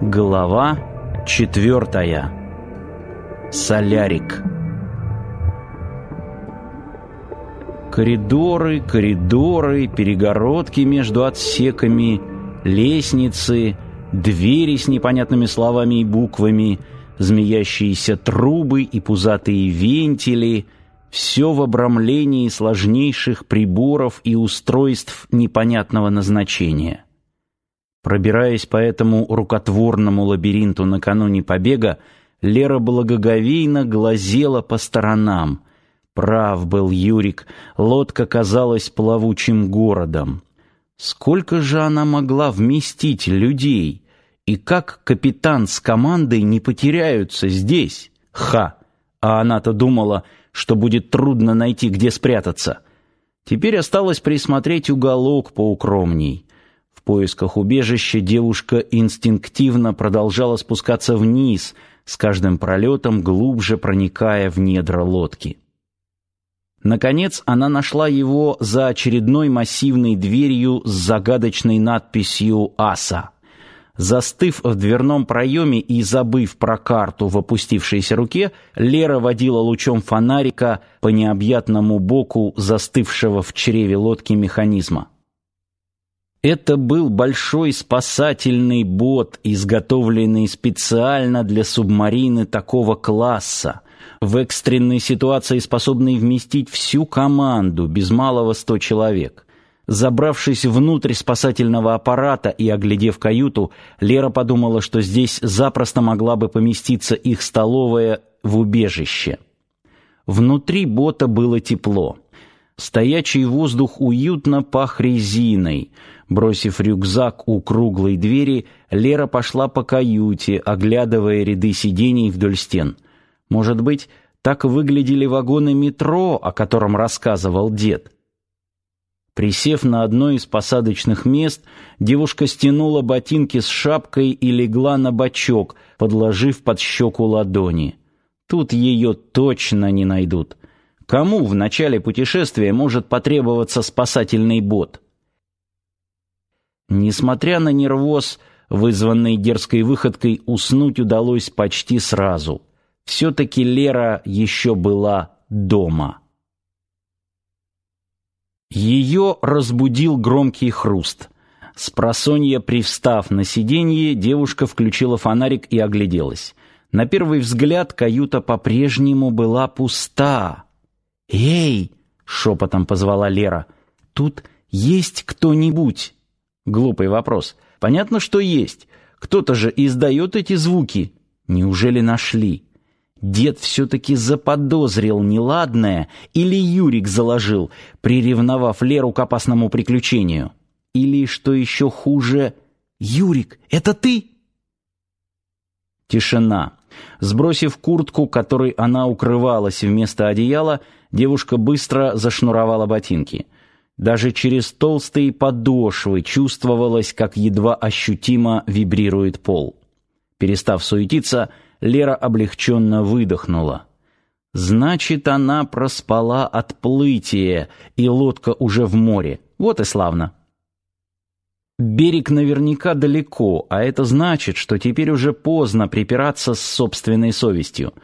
Глава четвертая. Солярик. Коридоры, коридоры, перегородки между отсеками, лестницы, двери с непонятными словами и буквами, змеящиеся трубы и пузатые вентили — все в обрамлении сложнейших приборов и устройств непонятного назначения. Пробираясь по этому рукотворному лабиринту накануне побега, Лера благоговейно глазела по сторонам. Прав был Юрик, лодка казалась плавучим городом. Сколько же она могла вместить людей? И как капитан с командой не потеряются здесь? Ха! А она-то думала, что будет трудно найти, где спрятаться. Теперь осталось присмотреть уголок поукромней. В поисках убежища девушка инстинктивно продолжала спускаться вниз, с каждым пролетом глубже проникая в недра лодки. Наконец она нашла его за очередной массивной дверью с загадочной надписью «Аса». Застыв в дверном проеме и забыв про карту в опустившейся руке, Лера водила лучом фонарика по необъятному боку застывшего в чреве лодки механизма. Это был большой спасательный бот, изготовленный специально для субмарины такого класса, в экстренной ситуации способный вместить всю команду, без малого сто человек. Забравшись внутрь спасательного аппарата и оглядев каюту, Лера подумала, что здесь запросто могла бы поместиться их столовая в убежище. Внутри бота было тепло. Стоячий воздух уютно пах резиной. Бросив рюкзак у круглой двери, Лера пошла по каюте, оглядывая ряды сидений вдоль стен. Может быть, так выглядели вагоны метро, о котором рассказывал дед. Присев на одно из посадочных мест, девушка стянула ботинки с шапкой и легла на бочок, подложив под щеку ладони. Тут ее точно не найдут. Кому в начале путешествия может потребоваться спасательный бот? Несмотря на нервоз, вызванный дерзкой выходкой, уснуть удалось почти сразу. Все-таки Лера еще была дома. Ее разбудил громкий хруст. Спросонья привстав на сиденье, девушка включила фонарик и огляделась. На первый взгляд каюта по-прежнему была пуста. «Эй!» — шепотом позвала Лера. «Тут есть кто-нибудь?» Глупый вопрос. Понятно, что есть. Кто-то же издает эти звуки. Неужели нашли? Дед все-таки заподозрил неладное или Юрик заложил, приревновав Леру к опасному приключению. Или, что еще хуже, «Юрик, это ты?» Тишина. Сбросив куртку, которой она укрывалась вместо одеяла, девушка быстро зашнуровала ботинки. Даже через толстые подошвы чувствовалось, как едва ощутимо вибрирует пол. Перестав суетиться, Лера облегченно выдохнула. Значит, она проспала отплытие, и лодка уже в море. Вот и славно. Берег наверняка далеко, а это значит, что теперь уже поздно припираться с собственной совестью.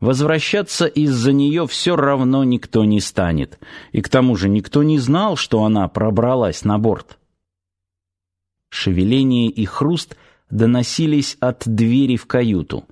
Возвращаться из-за нее все равно никто не станет. И к тому же никто не знал, что она пробралась на борт. Шевеление и хруст доносились от двери в каюту.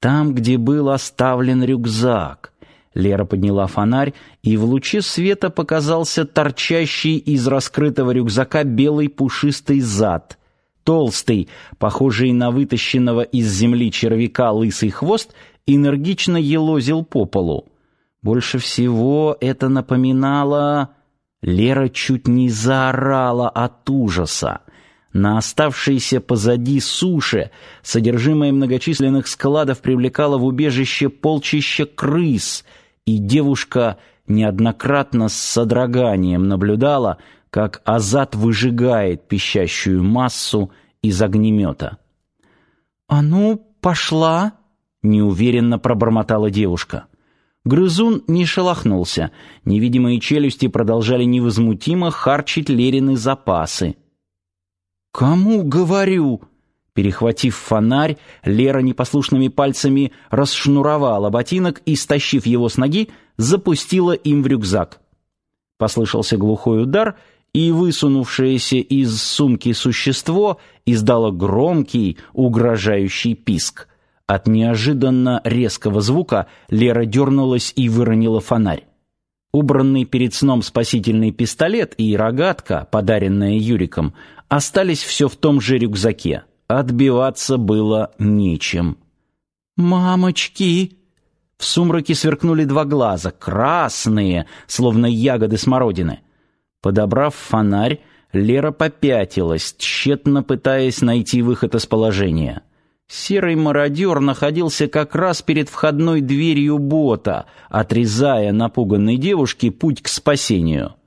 Там, где был оставлен рюкзак. Лера подняла фонарь, и в луче света показался торчащий из раскрытого рюкзака белый пушистый зад. Толстый, похожий на вытащенного из земли червяка лысый хвост энергично елозил по полу. Больше всего это напоминало... Лера чуть не заорала от ужаса. На оставшейся позади суше содержимое многочисленных складов привлекало в убежище полчища крыс, и девушка неоднократно с содроганием наблюдала, как Азат выжигает пищащую массу из огнемета. «А ну, пошла!» неуверенно пробормотала девушка. Грызун не шелохнулся. Невидимые челюсти продолжали невозмутимо харчить Лерины запасы. «Кому говорю?» Перехватив фонарь, Лера непослушными пальцами расшнуровала ботинок и, стащив его с ноги, запустила им в рюкзак. Послышался глухой удар, и высунувшееся из сумки существо издало громкий, угрожающий писк. От неожиданно резкого звука Лера дернулась и выронила фонарь. Убранный перед сном спасительный пистолет и рогатка, подаренная Юриком, остались все в том же рюкзаке. Отбиваться было нечем. «Мамочки!» В сумраке сверкнули два глаза, красные, словно ягоды смородины. Подобрав фонарь, Лера попятилась, тщетно пытаясь найти выход из положения. Серый мародер находился как раз перед входной дверью бота, отрезая напуганной девушке путь к спасению.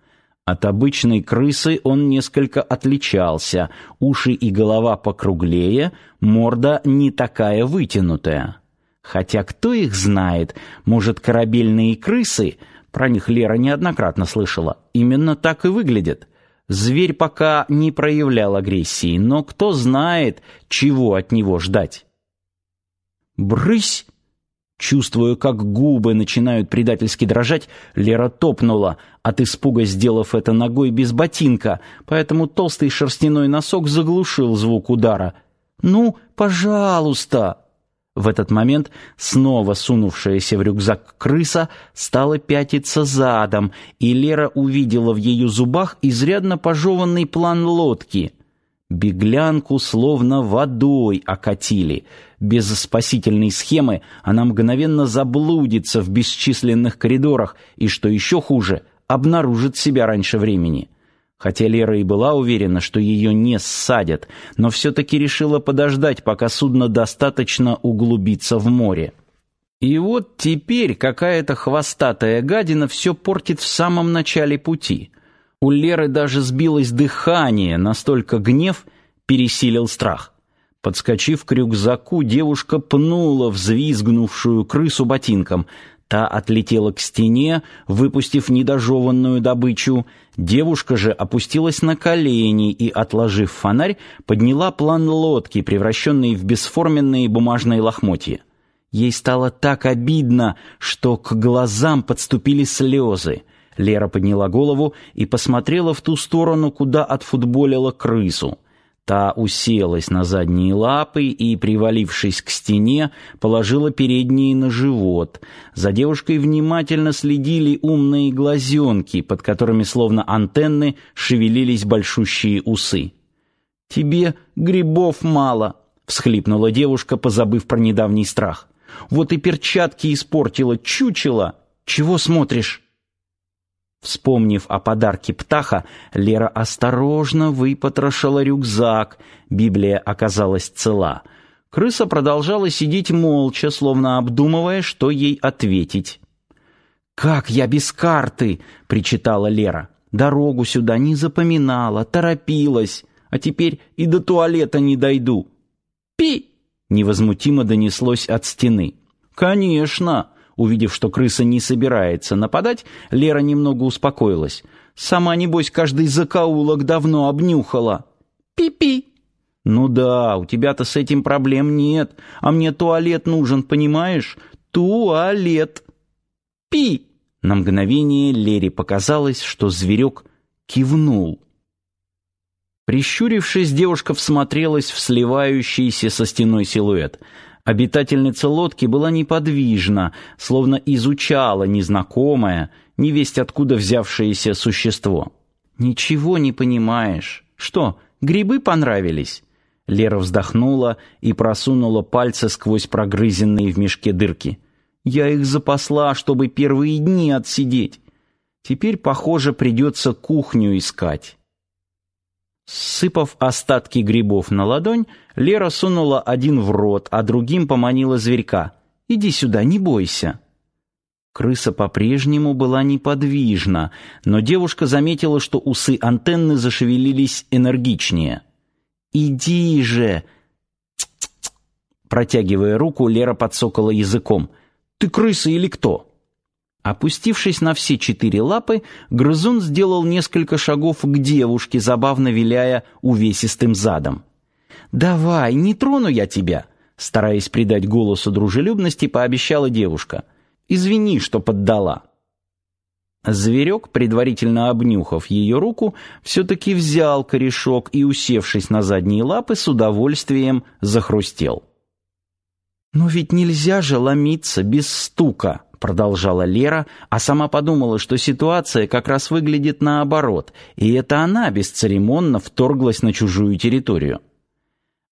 От обычной крысы он несколько отличался, уши и голова покруглее, морда не такая вытянутая. Хотя кто их знает, может, корабельные крысы, про них Лера неоднократно слышала, именно так и выглядят. Зверь пока не проявлял агрессии, но кто знает, чего от него ждать. «Брысь!» Чувствуя, как губы начинают предательски дрожать, Лера топнула, от испуга сделав это ногой без ботинка, поэтому толстый шерстяной носок заглушил звук удара. «Ну, пожалуйста!» В этот момент снова сунувшаяся в рюкзак крыса стала пятиться задом, и Лера увидела в ее зубах изрядно пожеванный план лодки. Беглянку словно водой окатили. Без спасительной схемы она мгновенно заблудится в бесчисленных коридорах и, что еще хуже, обнаружит себя раньше времени. Хотя Лера и была уверена, что ее не ссадят, но все-таки решила подождать, пока судно достаточно углубится в море. И вот теперь какая-то хвостатая гадина все портит в самом начале пути. У Леры даже сбилось дыхание, настолько гнев пересилил страх. Подскочив к рюкзаку, девушка пнула взвизгнувшую крысу ботинком. Та отлетела к стене, выпустив недожеванную добычу. Девушка же опустилась на колени и, отложив фонарь, подняла план лодки, превращенный в бесформенные бумажные лохмотья. Ей стало так обидно, что к глазам подступили слезы. Лера подняла голову и посмотрела в ту сторону, куда отфутболила крысу. Та уселась на задние лапы и, привалившись к стене, положила передние на живот. За девушкой внимательно следили умные глазенки, под которыми, словно антенны, шевелились большущие усы. «Тебе грибов мало», — всхлипнула девушка, позабыв про недавний страх. «Вот и перчатки испортила, чучело. Чего смотришь?» Вспомнив о подарке птаха, Лера осторожно выпотрошила рюкзак. Библия оказалась цела. Крыса продолжала сидеть молча, словно обдумывая, что ей ответить. «Как я без карты!» — причитала Лера. «Дорогу сюда не запоминала, торопилась, а теперь и до туалета не дойду». «Пи!» — невозмутимо донеслось от стены. «Конечно!» Увидев, что крыса не собирается нападать, Лера немного успокоилась. «Сама, небось, каждый закоулок давно обнюхала». «Пи-пи». «Ну да, у тебя-то с этим проблем нет, а мне туалет нужен, понимаешь? Туалет». «Пи». На мгновение Лере показалось, что зверек кивнул. Прищурившись, девушка всмотрелась в сливающийся со стеной силуэт — Обитательница лодки была неподвижна, словно изучала незнакомое, невесть откуда взявшееся существо. «Ничего не понимаешь. Что, грибы понравились?» Лера вздохнула и просунула пальцы сквозь прогрызенные в мешке дырки. «Я их запасла, чтобы первые дни отсидеть. Теперь, похоже, придется кухню искать». Сыпав остатки грибов на ладонь, Лера сунула один в рот, а другим поманила зверька. «Иди сюда, не бойся». Крыса по-прежнему была неподвижна, но девушка заметила, что усы антенны зашевелились энергичнее. «Иди же!» Протягивая руку, Лера подсокала языком. «Ты крыса или кто?» Опустившись на все четыре лапы, грызун сделал несколько шагов к девушке, забавно виляя увесистым задом. «Давай, не трону я тебя!» Стараясь придать голосу дружелюбности, пообещала девушка. «Извини, что поддала». Зверек, предварительно обнюхав ее руку, все-таки взял корешок и, усевшись на задние лапы, с удовольствием захрустел. «Но ведь нельзя же ломиться без стука», — продолжала Лера, а сама подумала, что ситуация как раз выглядит наоборот, и это она бесцеремонно вторглась на чужую территорию.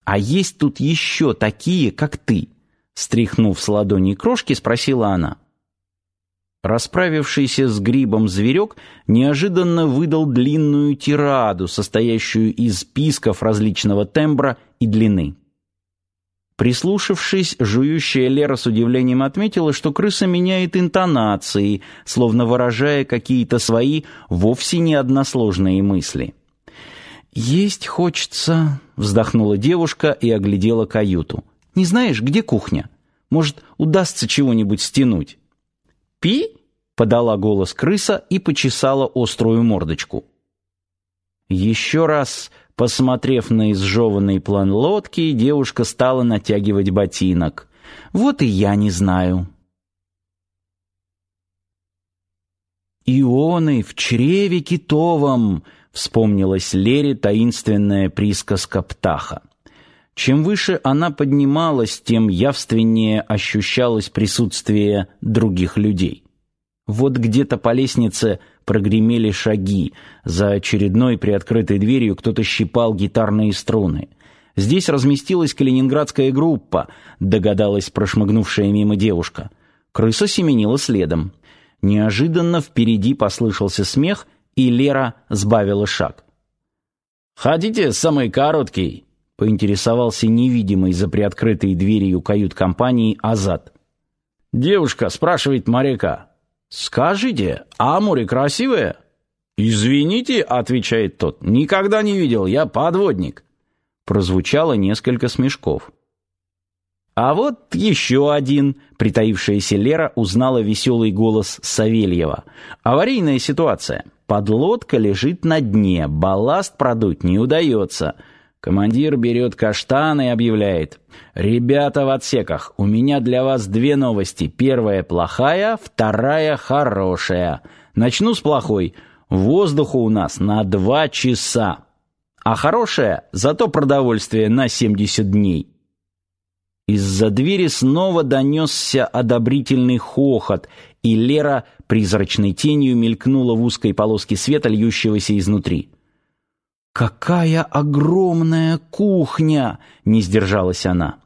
«А есть тут еще такие, как ты?» Стряхнув с ладони крошки, спросила она. Расправившийся с грибом зверек неожиданно выдал длинную тираду, состоящую из списков различного тембра и длины. Прислушавшись, жующая Лера с удивлением отметила, что крыса меняет интонации, словно выражая какие-то свои вовсе не односложные мысли. «Есть хочется», — вздохнула девушка и оглядела каюту. «Не знаешь, где кухня? Может, удастся чего-нибудь стянуть?» «Пи?» — подала голос крыса и почесала острую мордочку. Еще раз, посмотрев на изжеванный план лодки, девушка стала натягивать ботинок. «Вот и я не знаю». «Ионы в чреве китовом!» — вспомнилась Лере таинственная присказка Птаха. Чем выше она поднималась, тем явственнее ощущалось присутствие других людей. Вот где-то по лестнице прогремели шаги. За очередной приоткрытой дверью кто-то щипал гитарные струны. Здесь разместилась калининградская группа, догадалась прошмыгнувшая мимо девушка. Крыса семенила следом. Неожиданно впереди послышался смех, и Лера сбавила шаг. «Хотите самый короткий?» поинтересовался невидимый за приоткрытой дверью кают-компании Азат. Девушка спрашивает моряка: "Скажите, а море красивое?" "Извините", отвечает тот. "Никогда не видел, я подводник". Прозвучало несколько смешков. А вот еще один, притаившаяся Лера узнала веселый голос Савельева. Аварийная ситуация. Подлодка лежит на дне, балласт продуть не удается. Командир берет каштан и объявляет. «Ребята в отсеках, у меня для вас две новости. Первая плохая, вторая хорошая. Начну с плохой. Воздуху у нас на два часа. А хорошая, зато продовольствие на 70 дней». Из-за двери снова донесся одобрительный хохот, и Лера призрачной тенью мелькнула в узкой полоске света, льющегося изнутри. «Какая огромная кухня!» — не сдержалась она.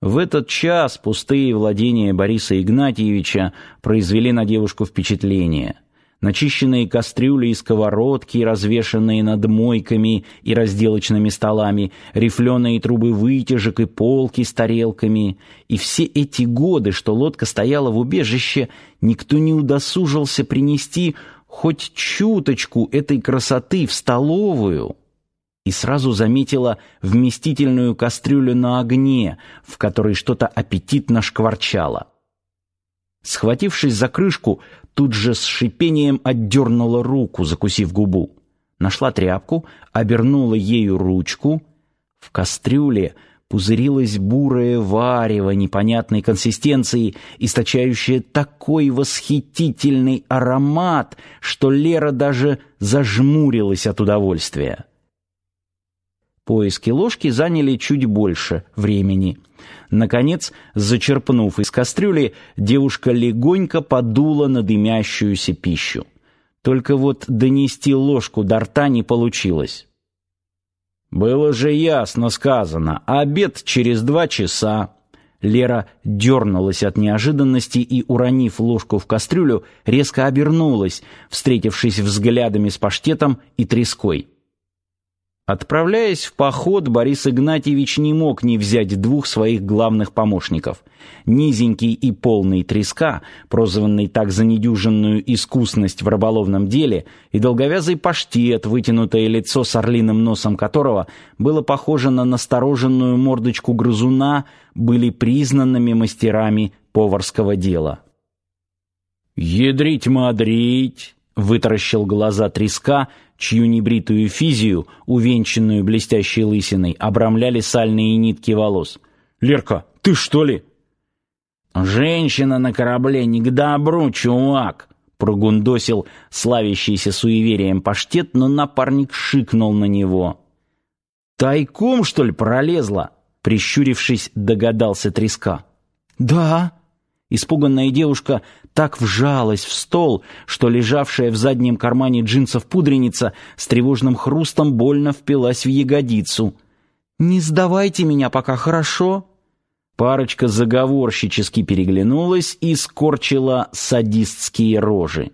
В этот час пустые владения Бориса Игнатьевича произвели на девушку впечатление. Начищенные кастрюли и сковородки, развешанные над мойками и разделочными столами, рифленые трубы вытяжек и полки с тарелками. И все эти годы, что лодка стояла в убежище, никто не удосужился принести хоть чуточку этой красоты в столовую, и сразу заметила вместительную кастрюлю на огне, в которой что-то аппетитно шкварчало. Схватившись за крышку, тут же с шипением отдернула руку, закусив губу. Нашла тряпку, обернула ею ручку. В кастрюле пузырилось бурое варево непонятной консистенции, источающее такой восхитительный аромат, что Лера даже зажмурилась от удовольствия. Поиски ложки заняли чуть больше времени. Наконец, зачерпнув из кастрюли, девушка легонько подула на дымящуюся пищу. Только вот донести ложку до рта не получилось. Было же ясно сказано, обед через два часа. Лера дернулась от неожиданности и, уронив ложку в кастрюлю, резко обернулась, встретившись взглядами с паштетом и треской. Отправляясь в поход, Борис Игнатьевич не мог не взять двух своих главных помощников. Низенький и полный треска, прозванный так за недюжинную искусность в рыболовном деле, и долговязый паштет, вытянутое лицо с орлиным носом которого было похоже на настороженную мордочку грызуна, были признанными мастерами поварского дела. «Ядрить-мадрить!» — вытаращил глаза треска, чью небритую физию, увенчанную блестящей лысиной, обрамляли сальные нитки волос. «Лерка, ты что ли?» «Женщина на корабле не к добру, чувак!» прогундосил славящийся суеверием паштет, но напарник шикнул на него. «Тайком, что ли, пролезла?» Прищурившись, догадался треска. «Да», Испуганная девушка так вжалась в стол, что лежавшая в заднем кармане джинсов пудреница с тревожным хрустом больно впилась в ягодицу. «Не сдавайте меня пока, хорошо?» Парочка заговорщически переглянулась и скорчила садистские рожи.